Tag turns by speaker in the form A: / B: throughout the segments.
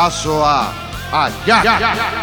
A: abraço a.
B: a...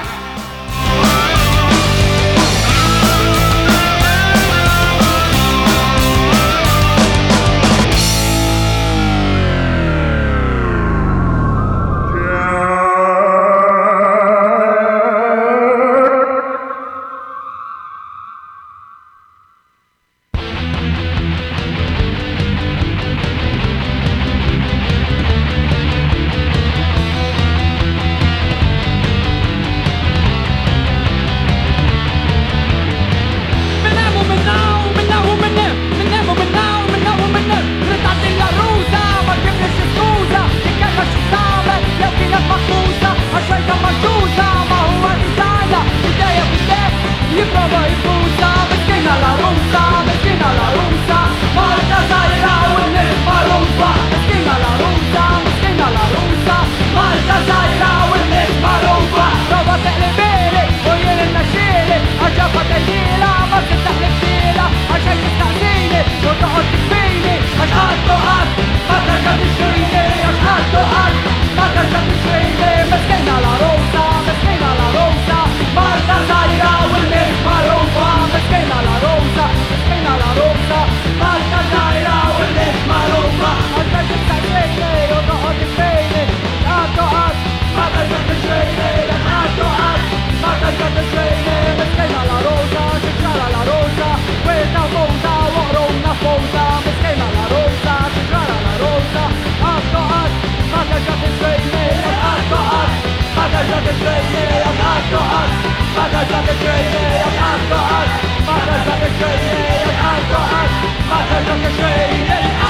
C: like a grenade of alcohol Matters like a grenade of alcohol Matters like a grenade of alcohol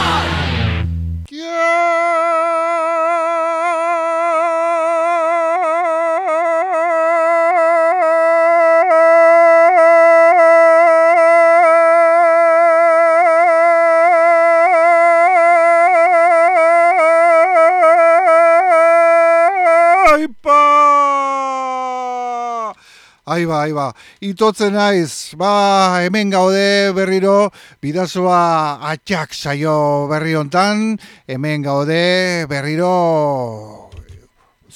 A: Aiba, aiba, itotzen naiz, ba, hemen gaude berriro, bidazoa atxak saio berri hontan, hemen gaude berriro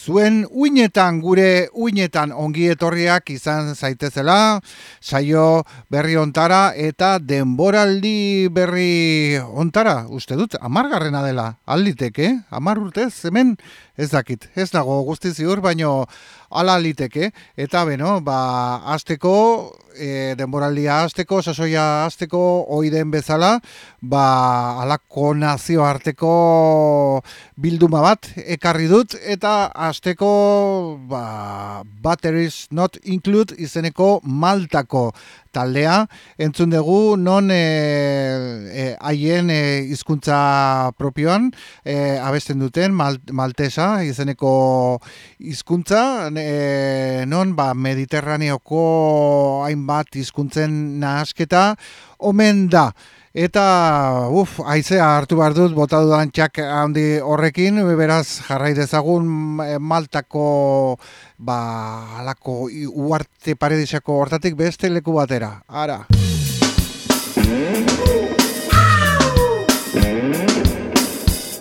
A: zuen uinetan, gure uinetan ongi etorriak izan zaitezela, saio berri ontara eta denboraldi berri ontara, uste dut, amargarrena dela, alditeke, amar urtez, hemen ez dakit, ez dago guzti ziur, baino ala liteke, eta beno, ba, azteko, e, denboraldia azteko, sasoia azteko, oiden bezala, ba, alako nazio arteko bilduma bat ekarri dut, eta azteko, ba, batteries not include izeneko maltako taldea. Entzun dugu non e, haien e, hizkuntza propioan e, abesten duten maltesa izeneko hizkuntza. E, non ba mediterraneoko hainbat hizkuntzen nahasketa. Omen da Eta, uf, aizea hartu behar dut, bota dudan txak handi horrekin, beraz jarrai dezagun maltako, ba, alako, uarte paredisako hortatik beste leku batera. Ara!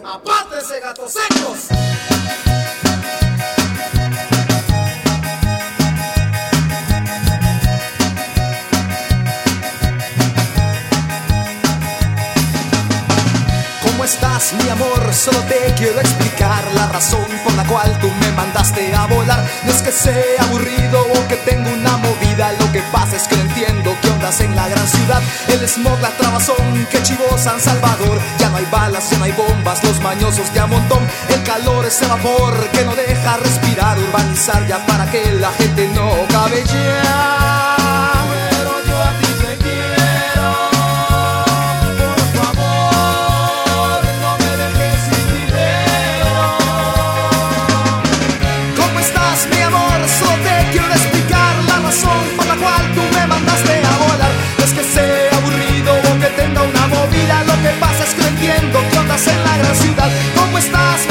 A: Apártese, gatos secos!
D: Mi amor? Solo te quiero explicar la razón por la cual tú me mandaste a volar. No es que sea aburrido o que tengo una movida, lo que pasa es que no entiendo qué ondas en la gran ciudad. El smog, la trabazón, que chivo San Salvador. Ya no hay balas, ya no hay bombas, los mañosos de a montón. El calor, ese vapor que no deja respirar, urbanizar ya para que la gente no cabe. ¿Cómo estás,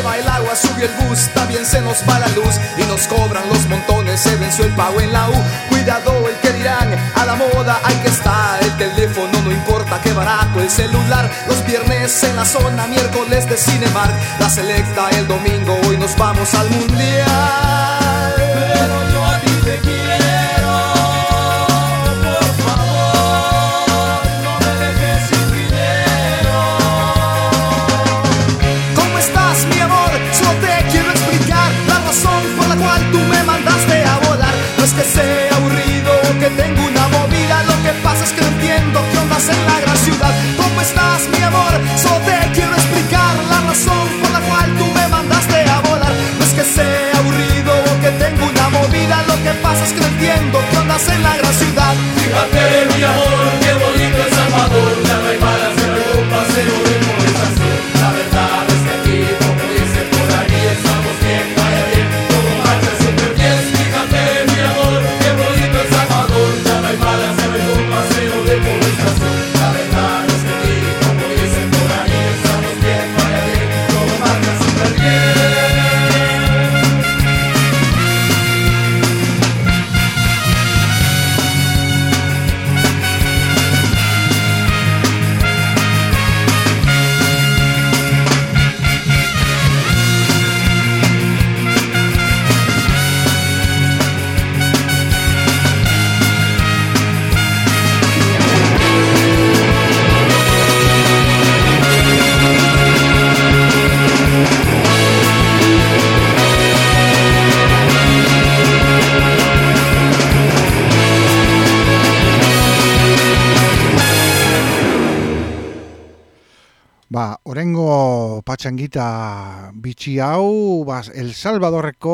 D: El agua, sube el bus, también se nos va la luz y nos cobran los montones. Se venció el pago en la U. Cuidado el que dirán, a la moda hay que estar. El teléfono no importa qué barato, el celular. Los viernes en la zona, miércoles de Cinemark. La selecta el domingo, hoy nos vamos al mundial. ¿Cómo estás, mi amor? Solo te quiero explicar la razón por la cual tú me mandaste a volar. No es que sea aburrido o que tengo una movida, lo que pasa es que no entiendo en la
A: Ba, orengo patxangita bitxi hau, ba, El Salvadorreko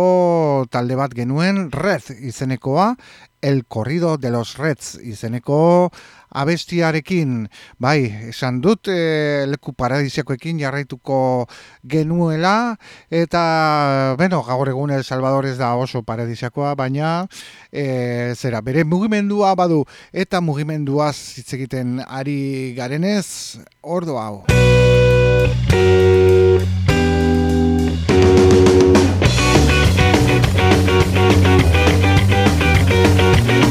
A: talde bat genuen, Red izenekoa, El Corrido de los Reds izeneko abestiarekin, bai, esan dut, e, leku paradisiakoekin jarraituko genuela, eta, beno, gaur egun El Salvador ez da oso paradisiakoa, baina, e, zera, bere mugimendua badu, eta mugimenduaz hitz egiten ari garenez, ordo hau.
E: Control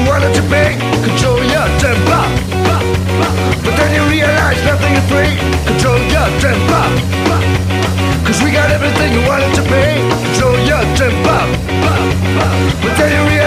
E: you wanted to be. Control your temper. But then you realize nothing is free. Control your temper. Cause we got everything you wanted to be. Control your temper. But then you realize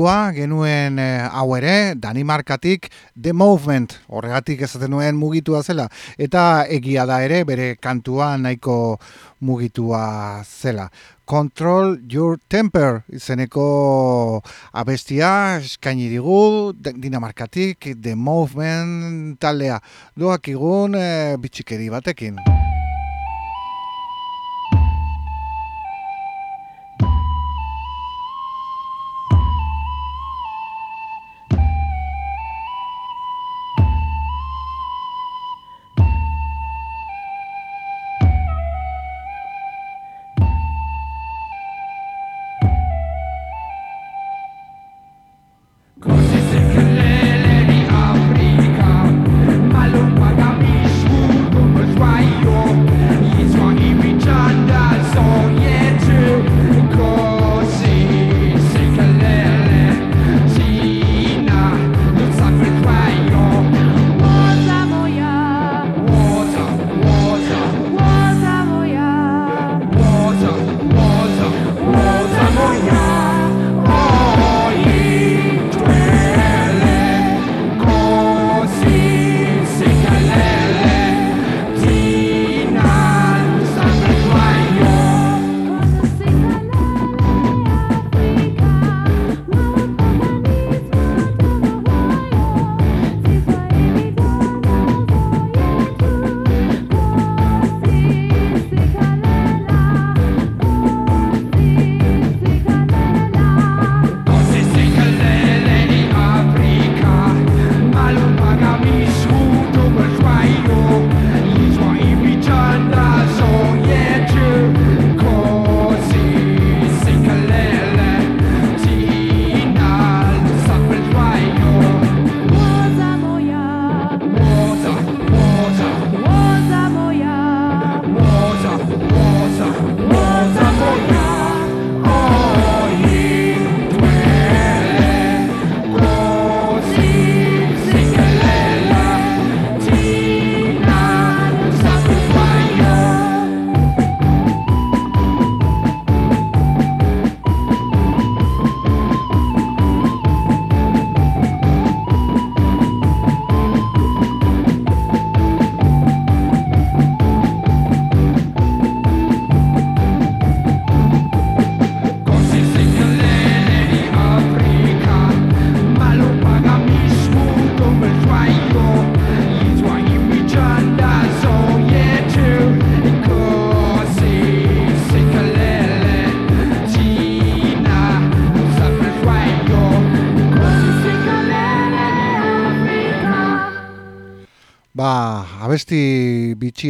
A: mugitua genuen eh, hau ere, Danimarkatik The Movement, horregatik esaten nuen mugitua zela, eta egia da ere bere kantua nahiko mugitua zela. Control Your Temper izeneko abestia eskaini digu Dinamarkatik The Movement taldea. Doak igun e, bitxikeri batekin.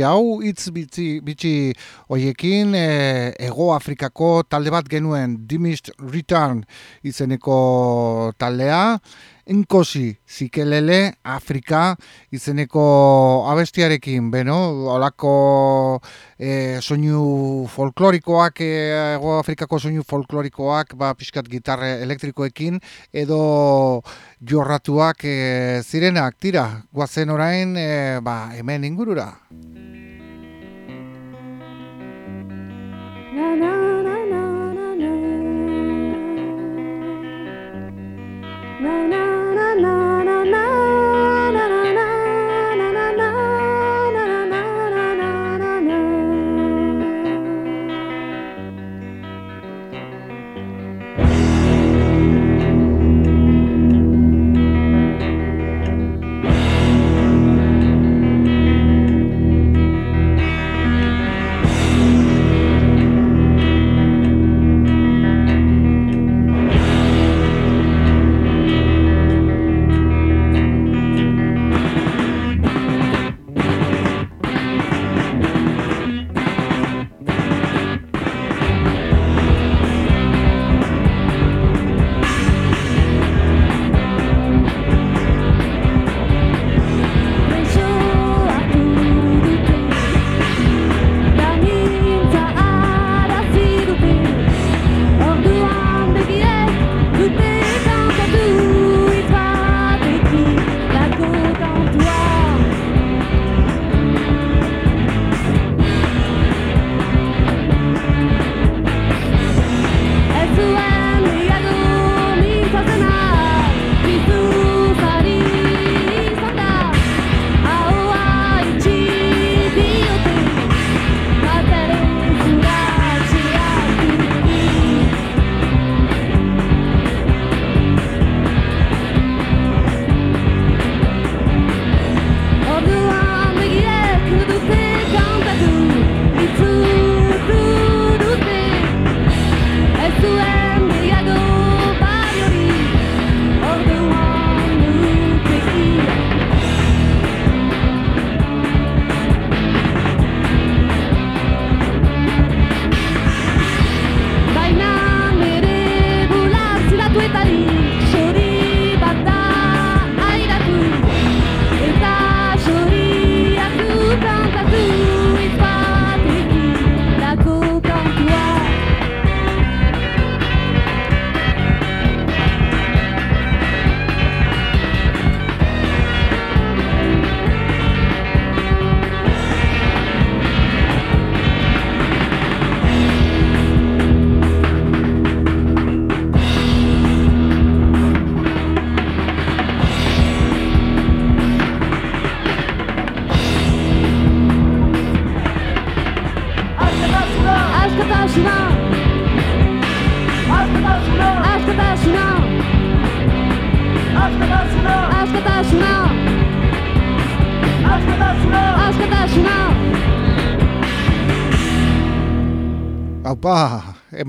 A: Hau, hitz bitxi, bitxi hoiekin, e, Ego Afrikako talde bat genuen, Dimist Return izeneko taldea, Enkosi, zikelele, Afrika, izeneko abestiarekin, beno, olako e, soinu folklorikoak, e, ego Afrikako soinu folklorikoak, ba, pixkat gitarre elektrikoekin, edo jorratuak e, zirenak, tira, guazen orain, e, ba, hemen ingurura. Na, na, na, na,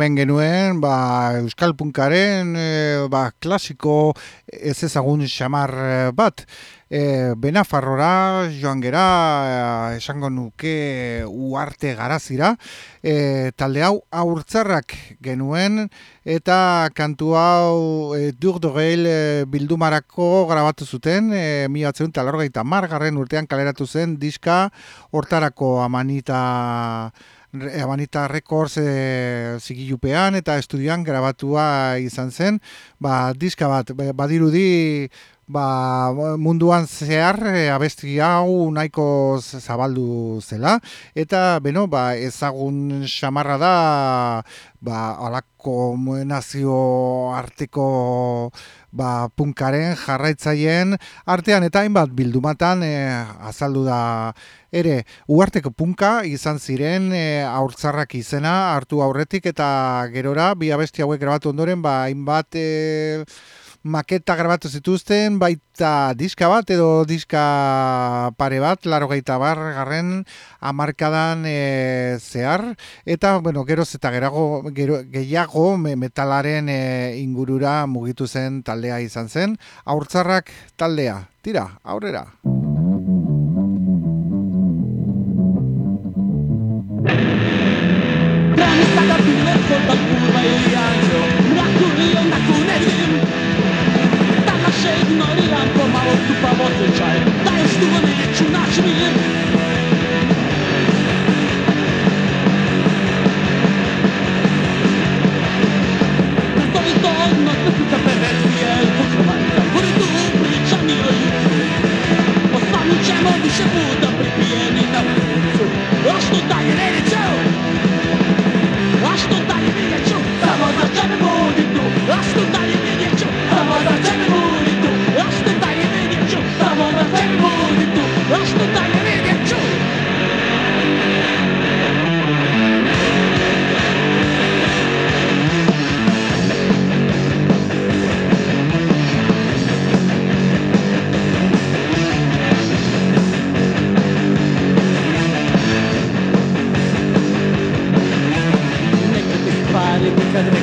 A: hemen genuen, ba, Euskal Punkaren, e, ba, klasiko ez ezagun xamar e, bat. E, Benafarrora, joan gera, e, esango nuke uarte garazira, e, talde hau aurtzarrak genuen, eta kantu hau e, durdogel e, bildumarako grabatu zuten, e, mi batzen talarrogeita margarren urtean kaleratu zen diska hortarako amanita Abanita Records e, zigilupean eta estudioan grabatua izan zen, ba, diska bat, badirudi ba, munduan zehar e, abesti hau nahiko zabaldu zela, eta beno, ba, ezagun xamarra da ba, alako nazio arteko ba, punkaren jarraitzaien artean. Eta hainbat bildumatan e, azaldu da ere. Uarteko punka izan ziren e, aurtzarrak izena hartu aurretik eta gerora bi abesti hauek grabatu ondoren ba hainbat e, maketa grabatu zituzten, baita diska bat edo diska pare bat, laro gaita bar garren amarkadan e, zehar, eta bueno, geroz eta gerago, gero, gehiago metalaren e, ingurura mugitu zen taldea izan zen, aurtzarrak taldea, tira, aurrera.
F: Da još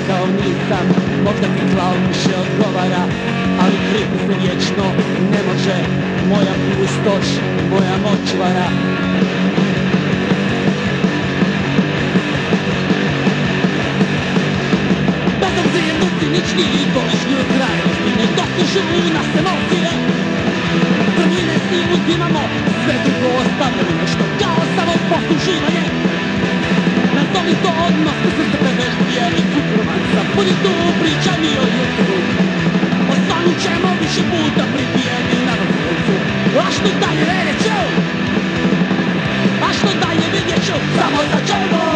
F: rekao nisam Možda ti klao više odgovara Ali kriti se vječno ne može. Moja pustoš, moja močvara Bezobzirno cinični i golišnji u krajnosti Ne dostižu nas emocije Prvine si uzimamo Sve drugo ostavljamo nešto Kao samo posluživanje. Nazovi to srce perverzije avanza pure tu prigioniero di tu Ostanu ćemo više puta pribijeni na rukovcu A što dalje reću? A e dalje vidjet ću? Samo za
A: čemu?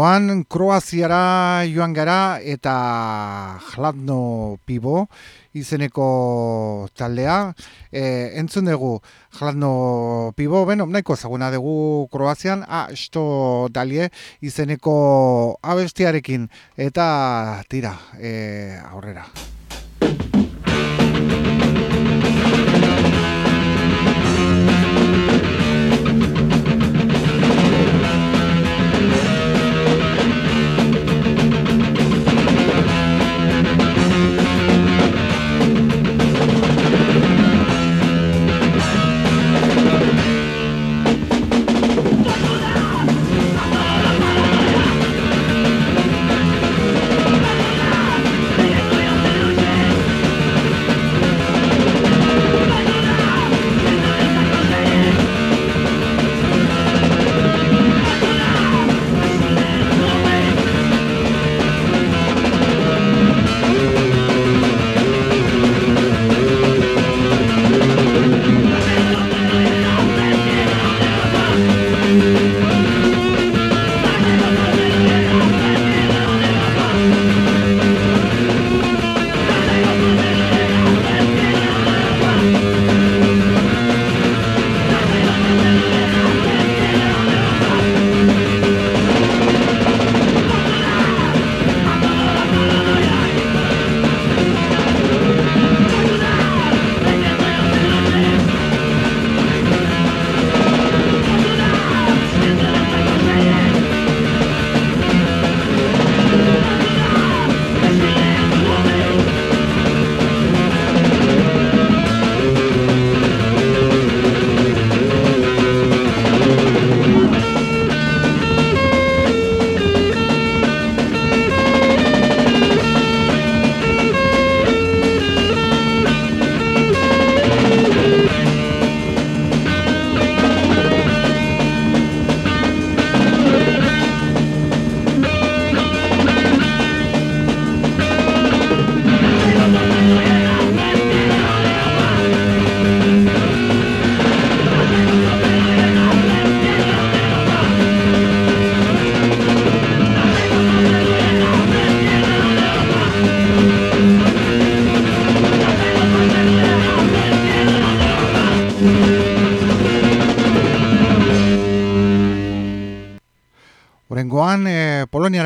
A: Oraingoan Kroaziara joan gara eta Hladno Pibo izeneko taldea. E, entzun dugu Hladno Pibo, beno, nahiko zaguna dugu Kroazian, a, esto dalie izeneko abestiarekin eta tira, e, aurrera.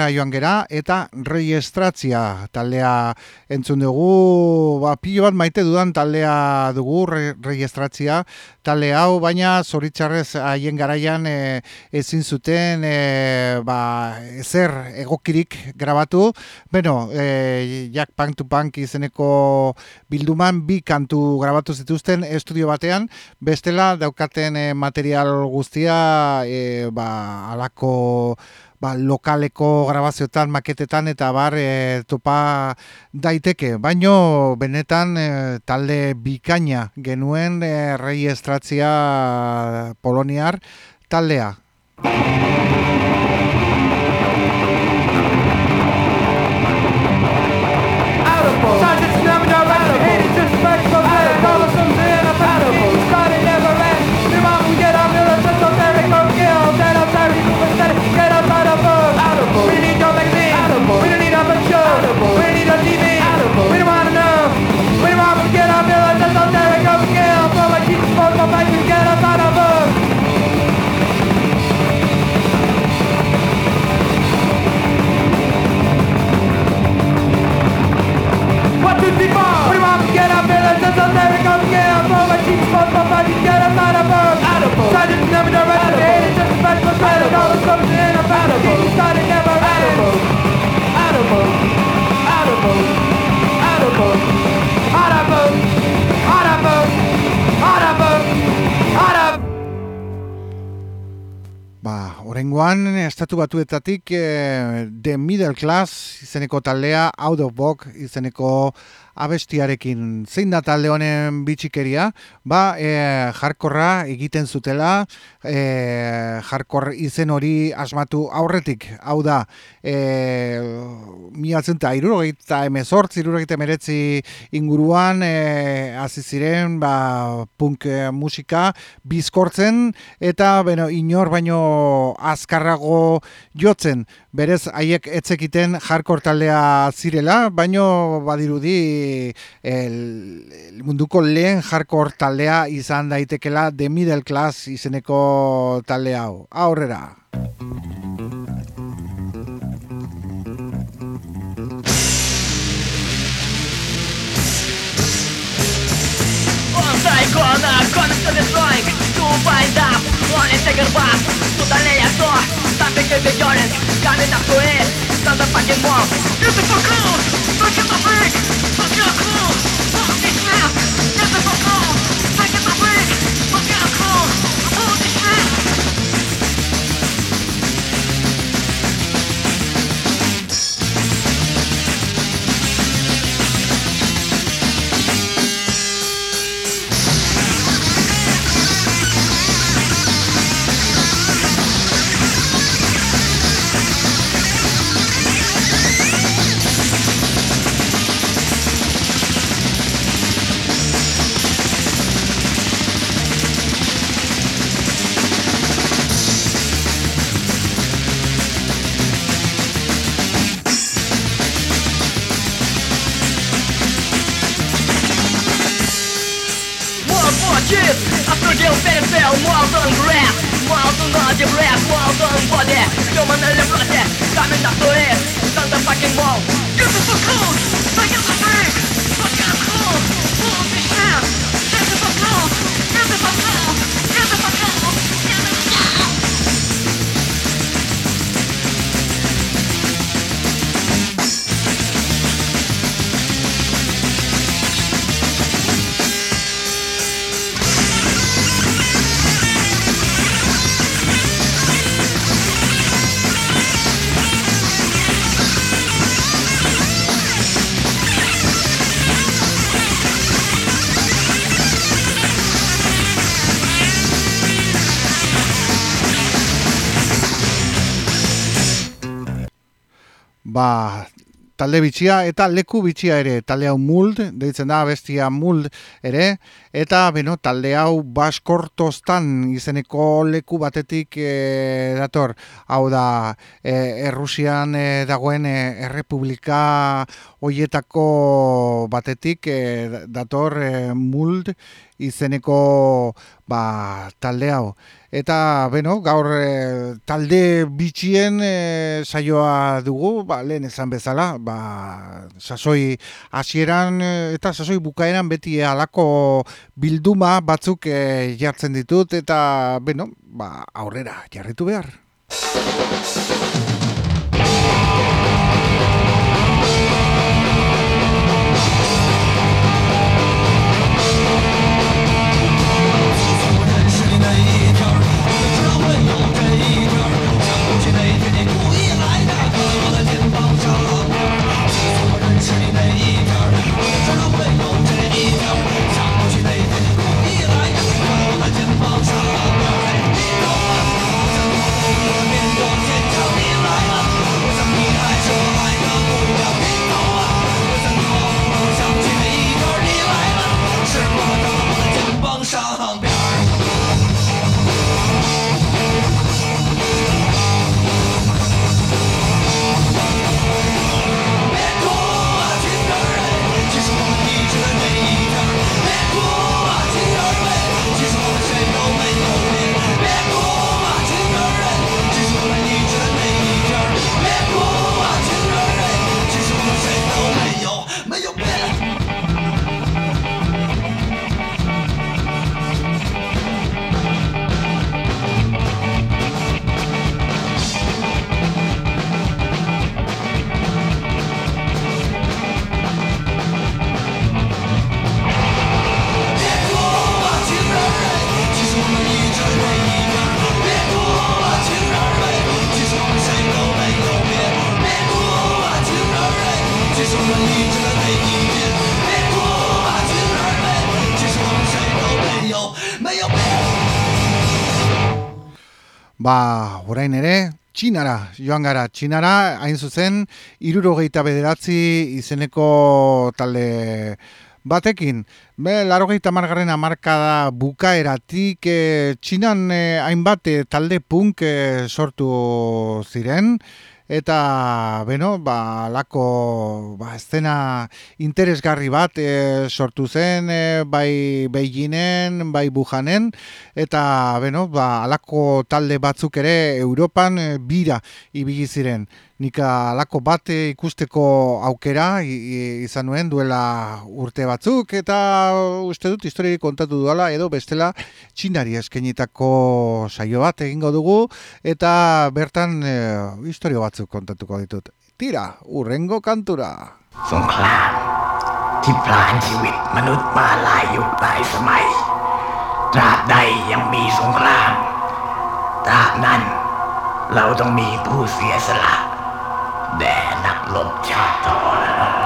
A: Poloniara joan gera eta reiestratzia taldea entzun dugu, ba, pilo bat maite dudan taldea dugu re, reiestratzia talde hau, baina zoritxarrez haien garaian e, ezin zuten e, ba, ezer egokirik grabatu. Beno, e, jak punk to punk izeneko bilduman bi kantu grabatu zituzten estudio batean, bestela daukaten e, material guztia e, ba, alako ba, lokaleko grabazioetan, maketetan eta bar e, topa daiteke. Baino benetan e, talde bikaina genuen e, rei estratzia poloniar taldea. Ba, orengoan, estatu batuetatik eh, The Middle Class izeneko taldea, Out of Box izeneko abestiarekin. Zein da talde honen bitxikeria? Ba, e, jarkorra egiten zutela, e, jarkor izen hori asmatu aurretik. Hau da, e, miatzen eta irurogeita emezortz, irurogeita emeretzi inguruan, e, hasi ziren, ba, punk musika bizkortzen, eta, beno, inor baino azkarrago jotzen. Berez, haiek etzekiten jarkor taldea zirela, baino badirudi el, el munduko lehen jarkor taldea izan daitekela The Middle Class izeneko talde hau. Aurrera!
G: Он тайкона, конус весной Купай дав, он и este gărbaș Tu dalei ato State că de Iones Care n-a făit Stă de Pokémon Este făcut Tot ce mă fac Tot
A: ce talde bitxia eta leku bitxia ere, talde hau muld, deitzen da bestia muld ere, eta beno, talde hau baskortostan izeneko leku batetik e, dator, hau da, e, Errusian e, dagoen e, errepublika hoietako batetik e, dator e, muld izeneko ba, talde hau. Eta, beno, gaur e, talde bitxien e, saioa dugu, ba, lehen esan bezala, ba, sasoi hasieran e, eta sasoi bukaeran beti alako bilduma batzuk e, jartzen ditut, eta, beno, ba, aurrera jarritu behar. Orain ere, txinara, joan gara, txinara, hain zuzen, irurogeita bederatzi izeneko talde batekin. Be, larogeita margarren amarkada bukaeratik, e, txinan e, hainbat e, talde punk e, sortu ziren, eta beno, ba, lako ba, estena interesgarri bat e, sortu zen, e, bai Beijingen, bai Bujanen, eta beno, ba, alako talde batzuk ere Europan e, bira ibili ziren Nik alako bat ikusteko aukera i- i- izan nuen duela urte batzuk, eta uste dut historiari kontatu duela, edo bestela txinari eskenitako saio bat egingo dugu, eta bertan e, historio batzuk kontatuko ditut. Tira, urrengo kantura.
H: สงครามที่พลานชีวิตมนุษย์มาหลายยุคหลายสมัย ตราบใดยังมีสงคราม ตราบนั้น เราต้องมีผู้เสียสละ
I: Beh, not clocciata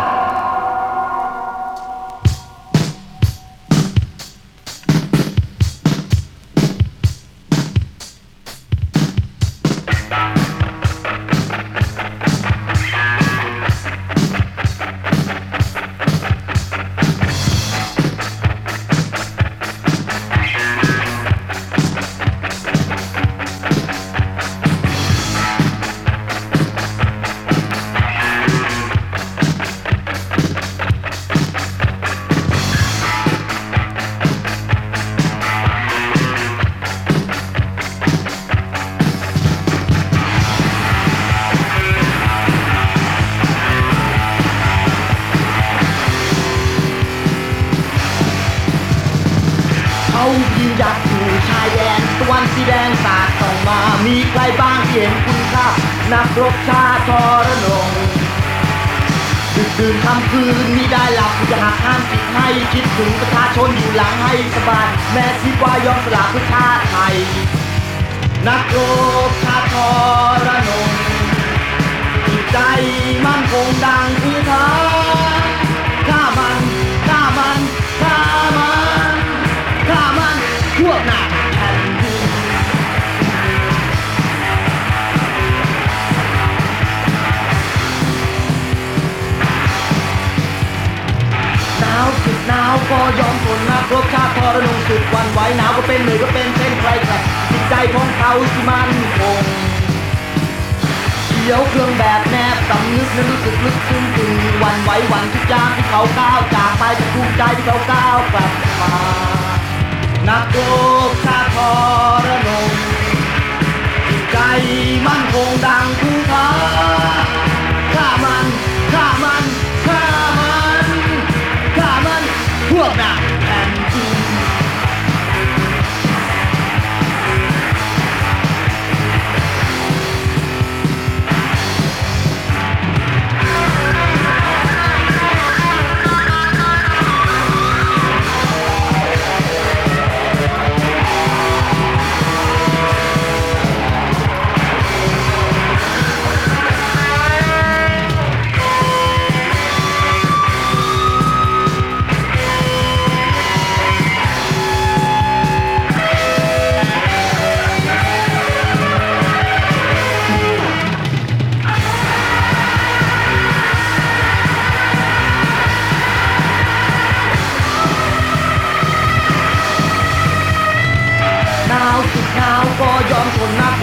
I: คิดถึงประชาชนอยู่หลังให้สบายแม้คิดว่ายอมสละเพื่อชาติไทย นักรบชาติทรนงจิตใจมั่นคงดังภูผาข้ามันข้ามันข้ามันข้ามันพวกหนัก อมทนนักรบชาติทรนงสุดวันไหวหนาวก็เป็นเหนื่อยก็เป็นเช่นใครแต่จิตใจของเขาที่มันคงเขียวเครื่องแบบแนบสำนึกนั้นรู้สึกลึกซึ้งถึงวันไหวหวันทุกอย่างที่เขาก้าวจากไปจะภูมิใจที่เขาก้าวกลับมานักรบชาติทรนงใจมั่นคงดังภูผาฆ่ามันฆ่ามันฆ่ามันฆ่ามันพวกนัก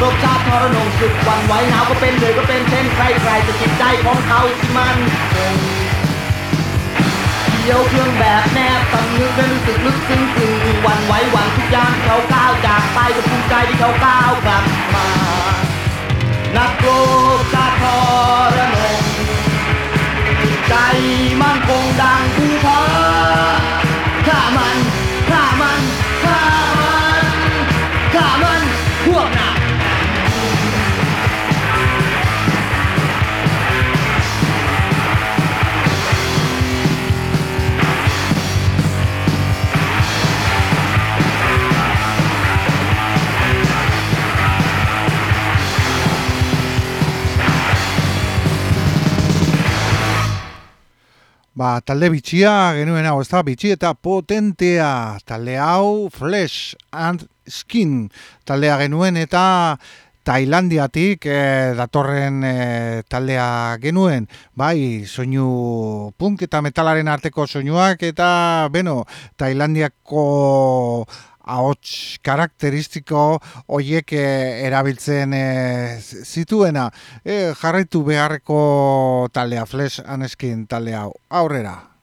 I: รบชาติทรนงสุดวันไหวหนาวก็เป็นเหนื่อยก็เป็นเช่นใครใครจะจิตใจของเขาที่มันคงเดียวเครื่องแบบแนบสำนึกและรู้สึกลึกซึ้งถึงวันไหวหวังทุกอย่างเขาก้าวจากไปก็ภูมิใจที่เขาก้าวกลับมา นักรบชาติทรนงใจมั่นคงดังภูผาฆ่า
A: Talde bitxia genuen hau, ez da, bitxi eta potentea, talde hau Flesh and Skin taldea genuen eta Tailandiatik eh, datorren eh, taldea genuen, bai, soinu punk eta metalaren arteko soinuak eta, beno, Tailandiako ahots karakteristiko hoiek eh, erabiltzen eh, zituena eh, jarraitu beharreko taldea Flesh and Skin taldea aurrera.「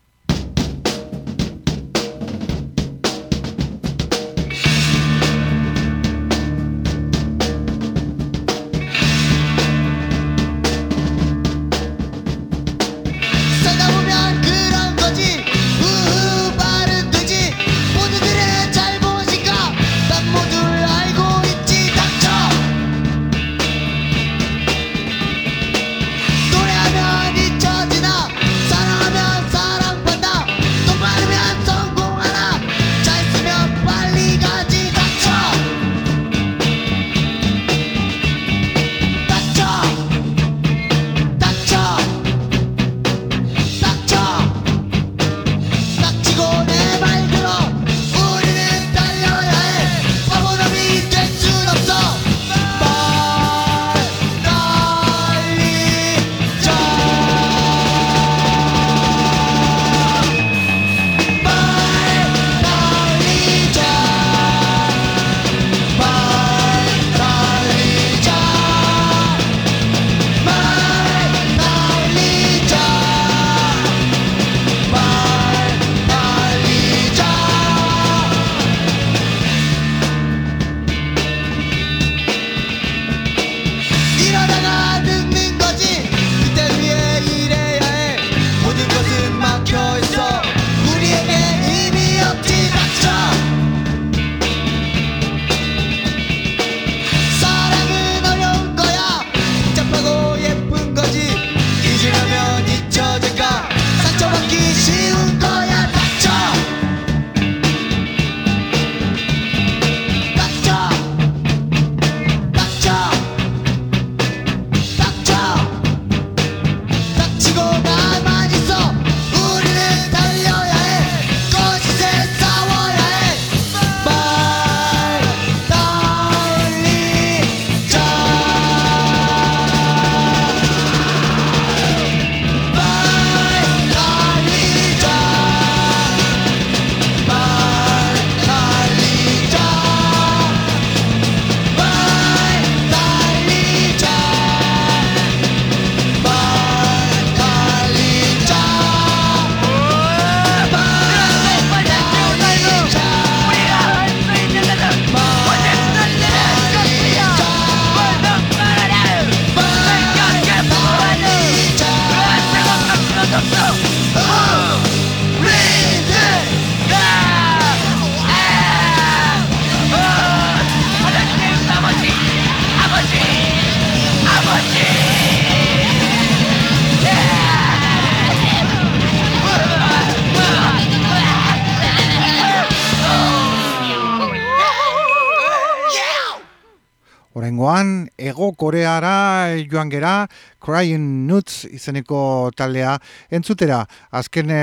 A: Ego Koreara joan gera Crying Nuts izeneko taldea entzutera. Azken e,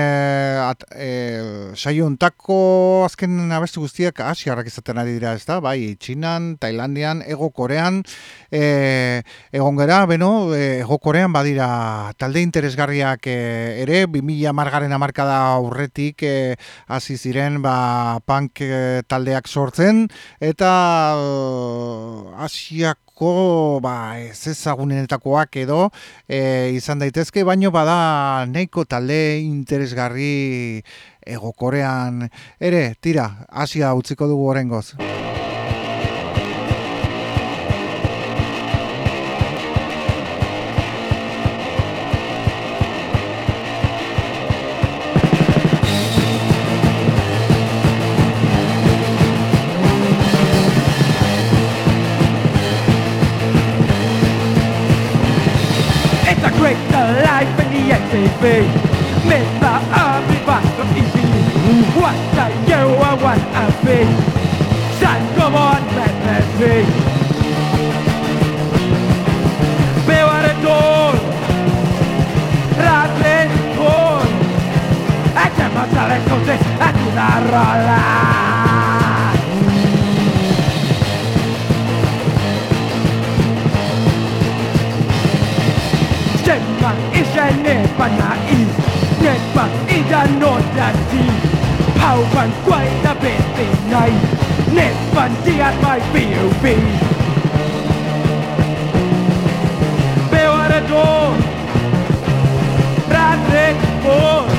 A: at, e, saio ontako azken abestu guztiak asiarrak izaten ari dira, ez da? Bai, Txinan, Tailandian, Ego Korean e, egon gera, beno, e, Ego Korean badira talde interesgarriak e, ere, 2000 margaren amarkada aurretik e, hasi ziren ba, punk e, taldeak sortzen eta e, asiak asko ba, ez ezagunenetakoak edo e, izan daitezke, baino bada neiko talde interesgarri egokorean ere, tira, asia utziko dugu horrengoz.
J: Baby, Mr. Ambiba, so easily. What I you are what I be. Come on, let me be. Be what it all. Rattling on. I can't tell it to this. I can't. Jetpack is a nepanaí Jetpack is a nodati How can quite a bit in night Nepan dia my POV Beorador Radrek por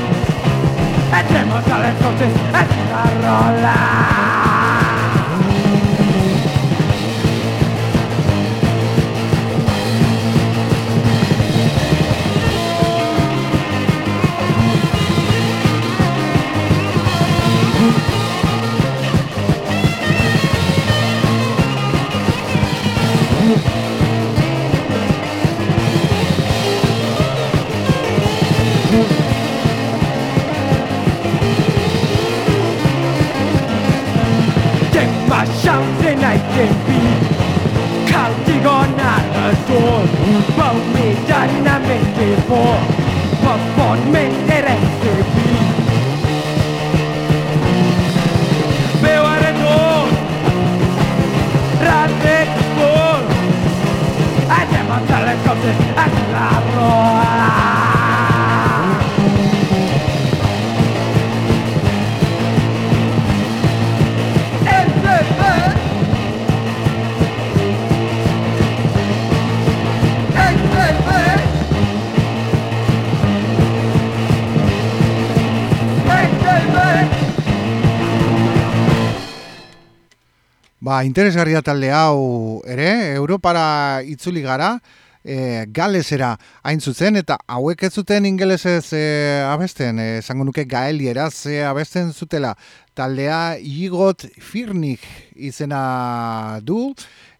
J: Entremos a las noches, es una rola something I can be Counting on another door About me done I meant before But for me there has to be ไม่ว่าจะโดนรันเด็กโดนอาจจะมาทะเลกับเธออันลาบรอย
A: Ba, interesgarria talde hau ere, Europara itzuli gara, e, galesera hain zuzen, eta hauek ez zuten ingelesez e, abesten, e, esango nuke gaelieraz e, abesten zutela. Taldea Igot Firnik izena du,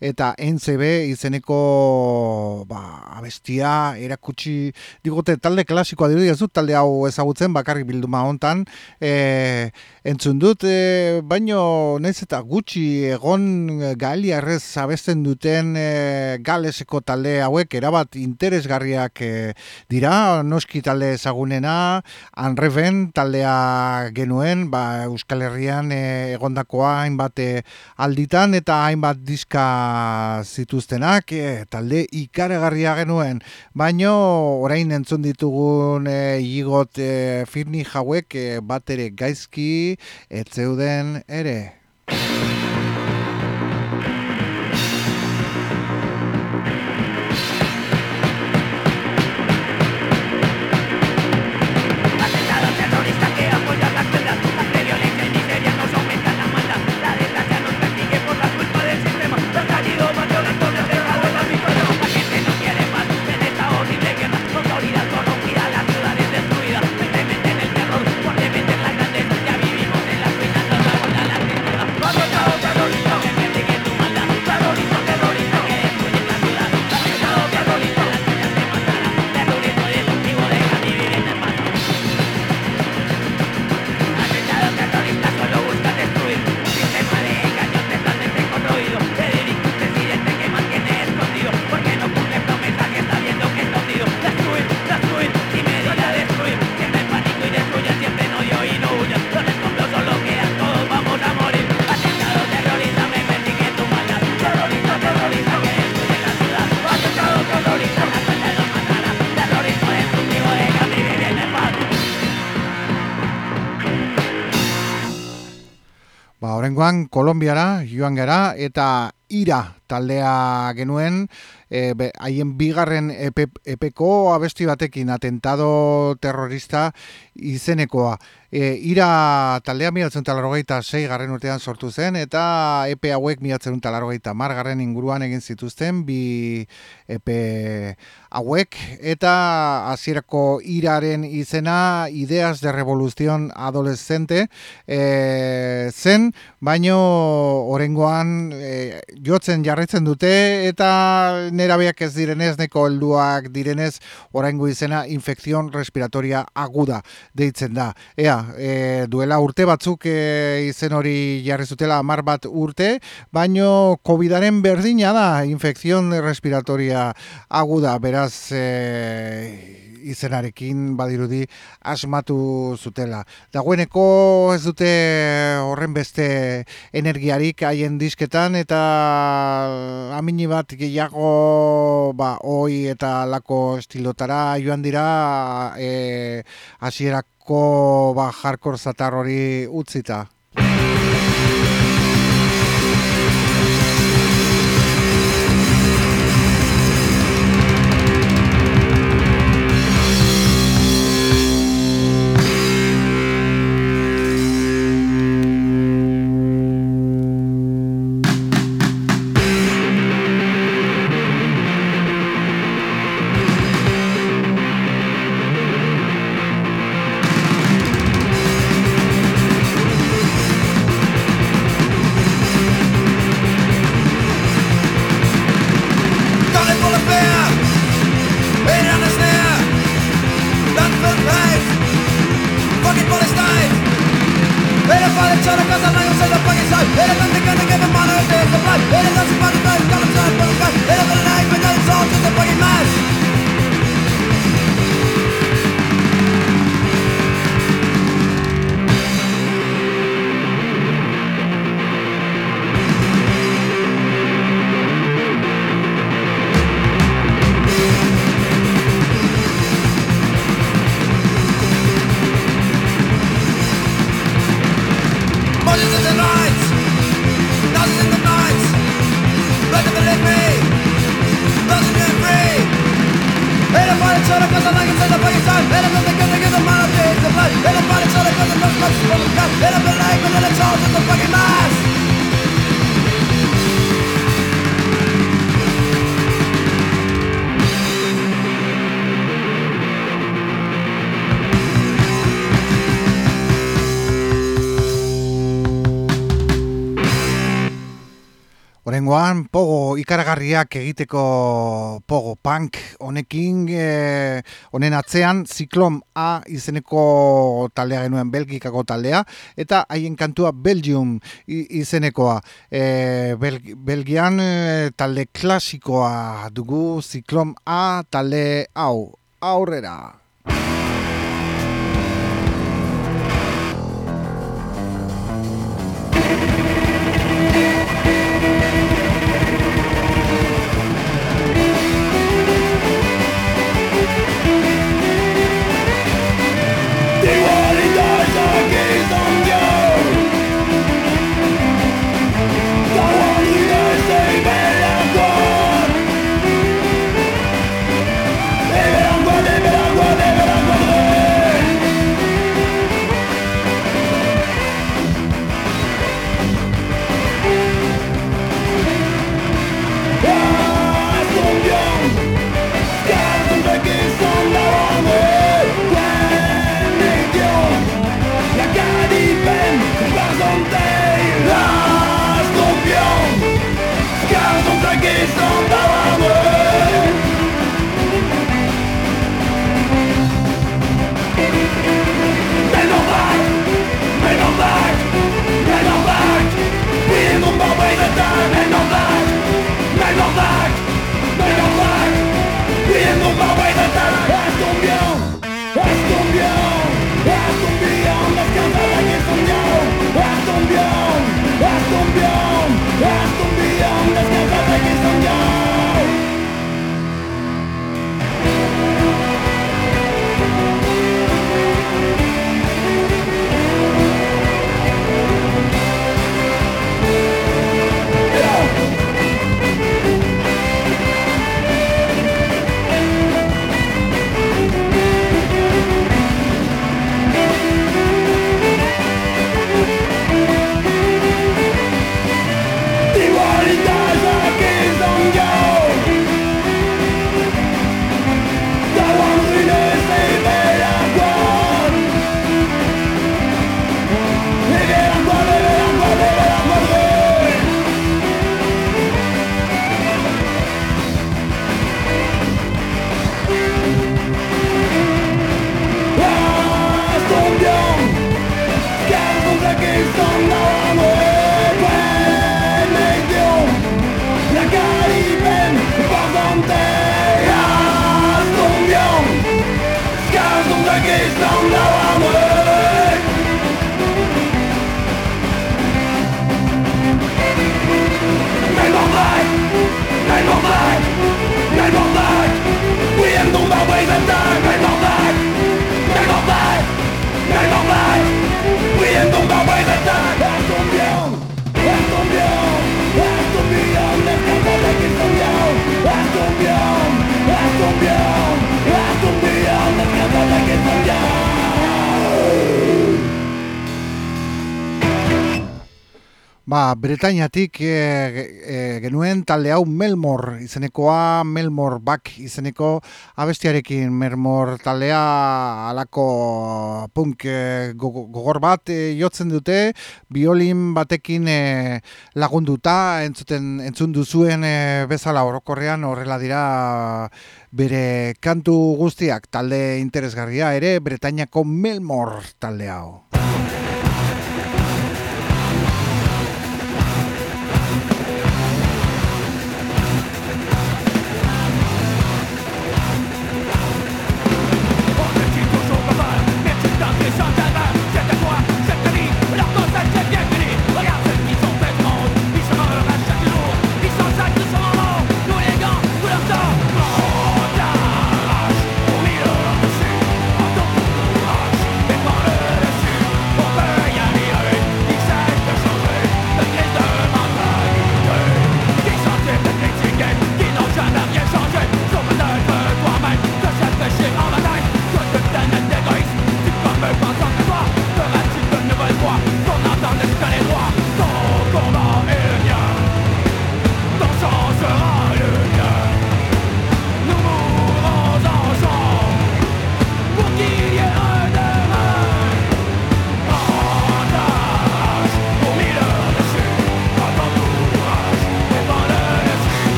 A: eta NCB izeneko ba, abestia erakutsi digote talde klasikoa dirudi ez dut talde hau ezagutzen bakarrik bilduma hontan e, entzun dut e, baino naiz eta gutxi egon gaeliarrez abesten duten e, galeseko talde hauek erabat interesgarriak e, dira noski talde ezagunena Anreven taldea genuen ba, Euskal Herrian e, egondakoa hainbat e, alditan eta hainbat diska zituztenak e, talde ikaragarria genuen. Baino orain entzun ditugun e, igot e, firni jauek e, bat ere gaizki etzeuden ere Horengoan Kolombiara joan gara eta ira taldea genuen e, be, haien bigarren epe, epeko abesti batekin atentado terrorista izenekoa. E, ira taldea miratzen talarrogeita sei garren urtean sortu zen eta epe hauek miratzen talarrogeita mar garren inguruan egin zituzten bi epe hauek eta hasierako iraren izena ideas de revolución adolescente e, zen, baino orengoan e, jotzen jarraitzen dute eta nerabeak ez direnez, neko helduak direnez, oraingo izena infekzion respiratoria aguda deitzen da. Ea, e, duela urte batzuk e, izen hori jarri zutela hamar bat urte, baino COVIDaren berdina da infekzion respiratoria aguda, beraz e, izenarekin badirudi asmatu zutela. Dagoeneko ez dute horren beste energiarik haien disketan eta amini bat gehiago ba, oi eta lako estilotara joan dira e, hasierako ba, hardcore zatar hori utzita. Ikaragarriak egiteko pogo punk honekin, eh, honen atzean, Ziklom A izeneko taldea genuen Belgikako taldea, eta haien kantua Belgium izenekoa. E, Bel, Belgian eh, talde klasikoa dugu Ziklom A talde hau. Aurrera!
J: Bretainatik e, e, genuen talde hau Melmor izenekoa, Melmor Bak izeneko abestiarekin. Melmor taldea alako punk e, gogor bat e, jotzen dute, biolin batekin e, lagunduta, entzuten, entzun duzuen e, bezala orokorrean horrela dira bere kantu guztiak. Talde interesgarria ere Bretainako Melmor talde hau.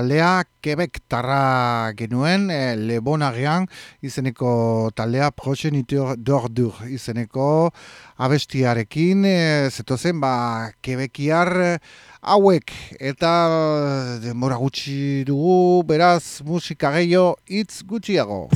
J: Taldea, Quebec tarra genuen, e, Le Bonagean izeneko taldea, Progeniteur d'Ordur izeneko abestiarekin, e, zetozen, ba, Quebeciar hauek, eta denbora gutxi dugu, beraz, musika gehiago, hitz gutxiago.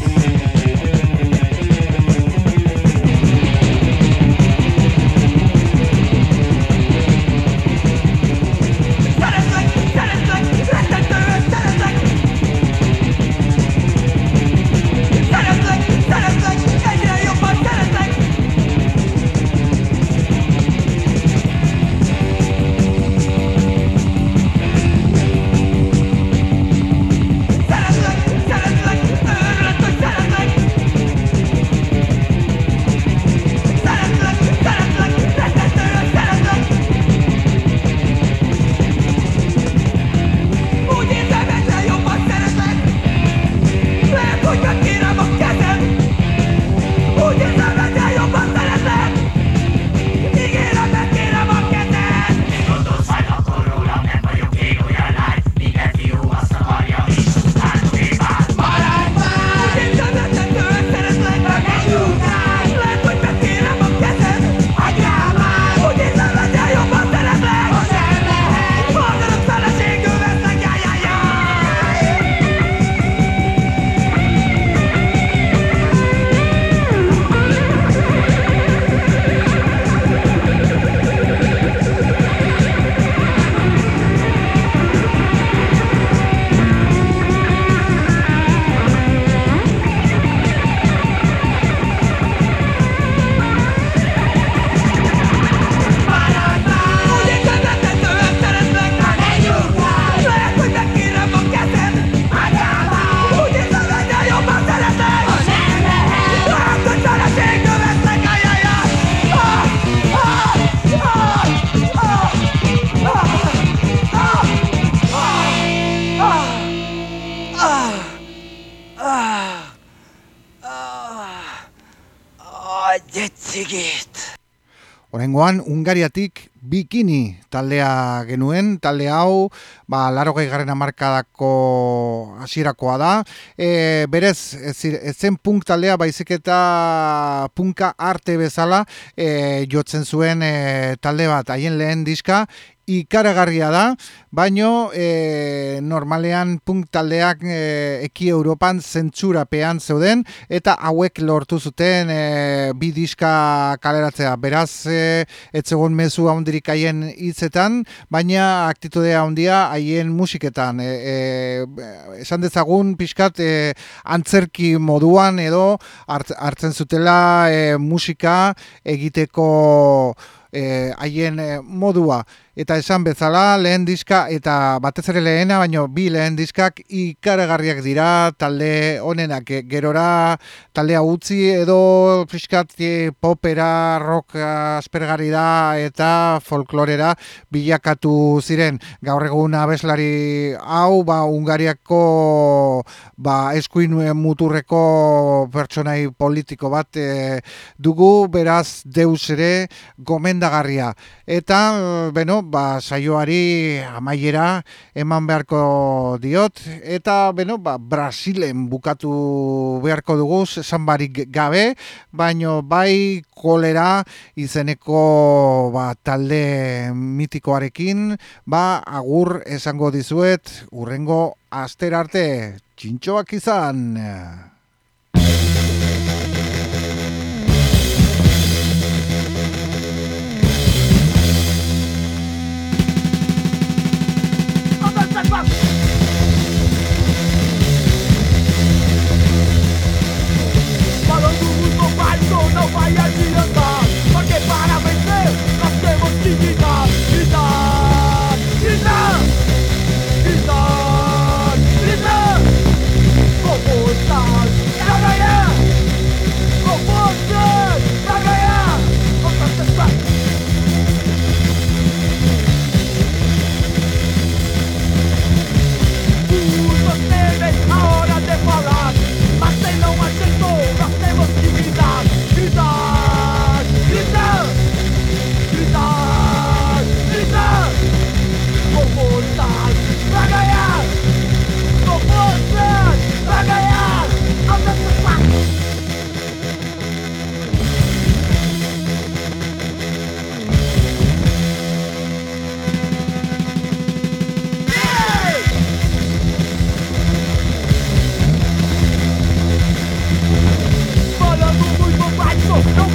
A: Horengoan, Ungariatik bikini taldea genuen, talde hau, ba, laro garren amarkadako hasierakoa da. E, berez, ez, ez zen punk taldea, baizik eta punka arte bezala e, jotzen zuen e, talde bat, haien lehen diska, ikaragarria da, baino e, normalean punk taldeak e, eki Europan zentsurapean zeuden eta hauek lortu zuten e, bi diska kaleratzea. Beraz, e, etzegon mezu handirik haien hitzetan, baina aktitudea handia haien musiketan. E, e, esan dezagun pixkat e, antzerki moduan edo hartzen zutela e, musika egiteko haien e, modua eta esan bezala lehen diska eta batez ere lehena baino bi lehen diskak ikaragarriak dira talde honenak gerora taldea utzi edo fiskat popera rock aspergari da eta folklorera bilakatu ziren. Gaur egun abeslari hau ba Ungariako ba eskuin muturreko pertsonai politiko bat e, dugu beraz deus ere gomendagarria. Eta beno ba, saioari amaiera eman beharko diot. Eta beno, ba, Brasilen bukatu beharko dugu esan barik gabe, baino bai kolera izeneko ba, talde mitikoarekin ba, agur esango dizuet urrengo aster arte txintxoak izan falla, si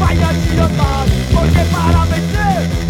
A: vaya a tirotar, porque para vencer